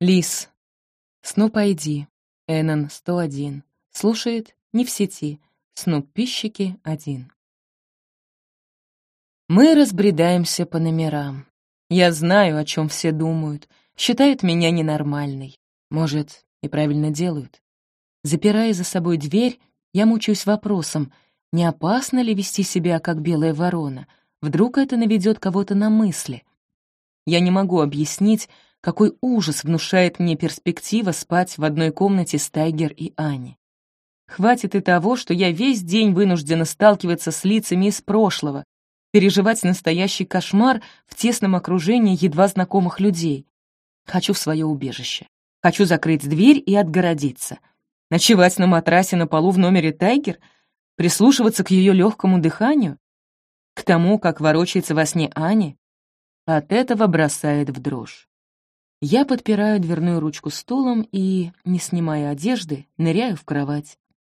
Лис. Снуп ID. Эннон 101. Слушает не в сети. Снуп пищики 1. Мы разбредаемся по номерам. Я знаю, о чем все думают. Считают меня ненормальной. Может, и правильно делают. Запирая за собой дверь, я мучаюсь вопросом, не опасно ли вести себя как белая ворона? Вдруг это наведет кого-то на мысли? Я не могу объяснить, какой ужас внушает мне перспектива спать в одной комнате с Тайгер и Ани. Хватит и того, что я весь день вынуждена сталкиваться с лицами из прошлого, переживать настоящий кошмар в тесном окружении едва знакомых людей. Хочу в свое убежище. Хочу закрыть дверь и отгородиться. Ночевать на матрасе на полу в номере Тайгер? Прислушиваться к ее легкому дыханию? К тому, как ворочается во сне Ани? От этого бросает в дрожь. Я подпираю дверную ручку стулом и, не снимая одежды, ныряю в кровать.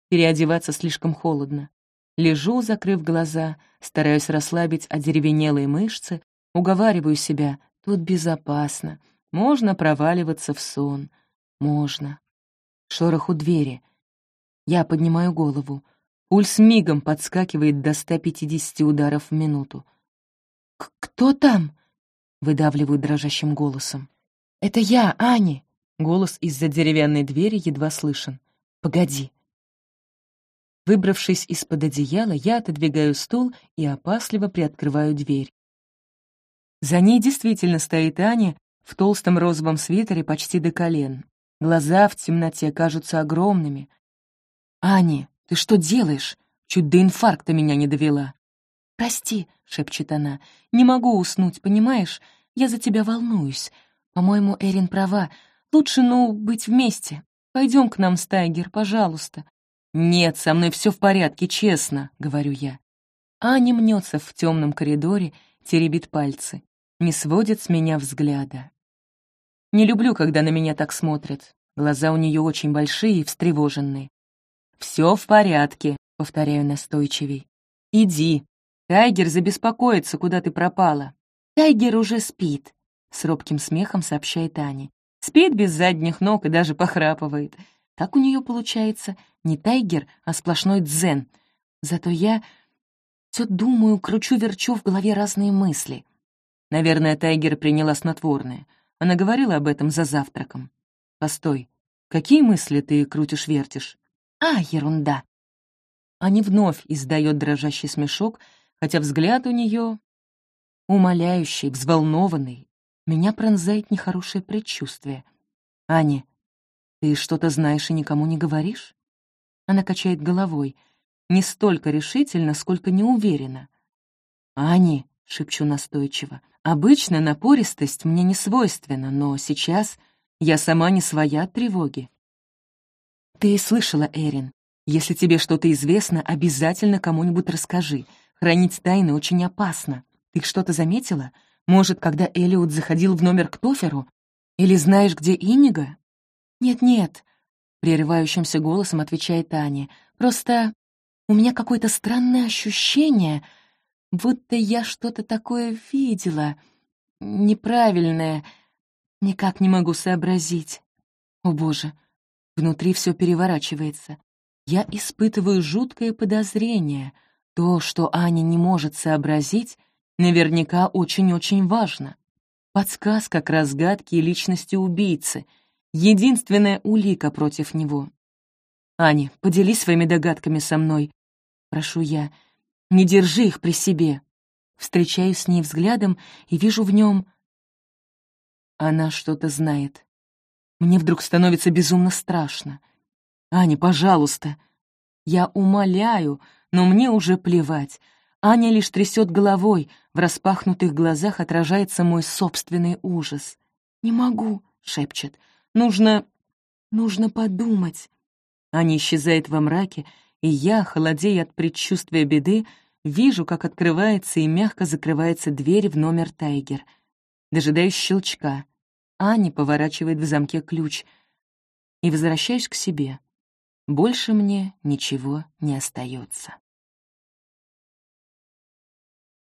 Переодеваться слишком холодно. Лежу, закрыв глаза, стараюсь расслабить одеревенелые мышцы, уговариваю себя, тут безопасно, можно проваливаться в сон, можно. Шорох у двери. Я поднимаю голову. Пульс мигом подскакивает до 150 ударов в минуту. «Кто там?» — выдавливаю дрожащим голосом. «Это я, Ани!» Голос из-за деревянной двери едва слышен. «Погоди!» Выбравшись из-под одеяла, я отодвигаю стул и опасливо приоткрываю дверь. За ней действительно стоит Аня в толстом розовом свитере почти до колен. Глаза в темноте кажутся огромными. «Ани, ты что делаешь? Чуть до инфаркта меня не довела». «Прости», — шепчет она, — «не могу уснуть, понимаешь? Я за тебя волнуюсь. По-моему, Эрин права. Лучше, ну, быть вместе. Пойдем к нам, Стайгер, пожалуйста». «Нет, со мной все в порядке, честно», — говорю я. Аня мнется в темном коридоре, теребит пальцы, не сводит с меня взгляда. Не люблю, когда на меня так смотрят. Глаза у нее очень большие и встревоженные. «Все в порядке», — повторяю настойчивей. «Иди, Тайгер забеспокоится, куда ты пропала. Тайгер уже спит, с робким смехом сообщает Аня. Спит без задних ног и даже похрапывает. Так у нее получается не тайгер, а сплошной дзен. Зато я все думаю, кручу-верчу в голове разные мысли. Наверное, тайгер приняла снотворное. Она говорила об этом за завтраком. Постой, какие мысли ты крутишь-вертишь? А, ерунда. Аня вновь издает дрожащий смешок, хотя взгляд у нее умоляющий, взволнованный. Меня пронзает нехорошее предчувствие. «Аня, ты что-то знаешь и никому не говоришь?» Она качает головой, не столько решительно, сколько неуверенно. «Ани», — шепчу настойчиво, — «обычно напористость мне не свойственна, но сейчас я сама не своя от тревоги». «Ты слышала, Эрин, если тебе что-то известно, обязательно кому-нибудь расскажи. Хранить тайны очень опасно. Ты что-то заметила? Может, когда Элиот заходил в номер к Тоферу? Или знаешь, где Инига? Нет-нет, прерывающимся голосом отвечает Таня. Просто у меня какое-то странное ощущение, будто я что-то такое видела. Неправильное. Никак не могу сообразить. О, Боже, внутри все переворачивается. Я испытываю жуткое подозрение — то, что Аня не может сообразить, наверняка очень-очень важно. Подсказка к разгадке личности убийцы, единственная улика против него. «Аня, поделись своими догадками со мной. Прошу я, не держи их при себе». Встречаюсь с ней взглядом и вижу в нем... Она что-то знает. Мне вдруг становится безумно страшно. «Аня, пожалуйста!» Я умоляю, но мне уже плевать. Аня лишь трясет головой, в распахнутых глазах отражается мой собственный ужас. «Не могу», — шепчет. «Нужно... нужно подумать». Аня исчезает во мраке, и я, холодея от предчувствия беды, вижу, как открывается и мягко закрывается дверь в номер Тайгер. Дожидаюсь щелчка. Аня поворачивает в замке ключ и возвращаюсь к себе. Больше мне ничего не остается.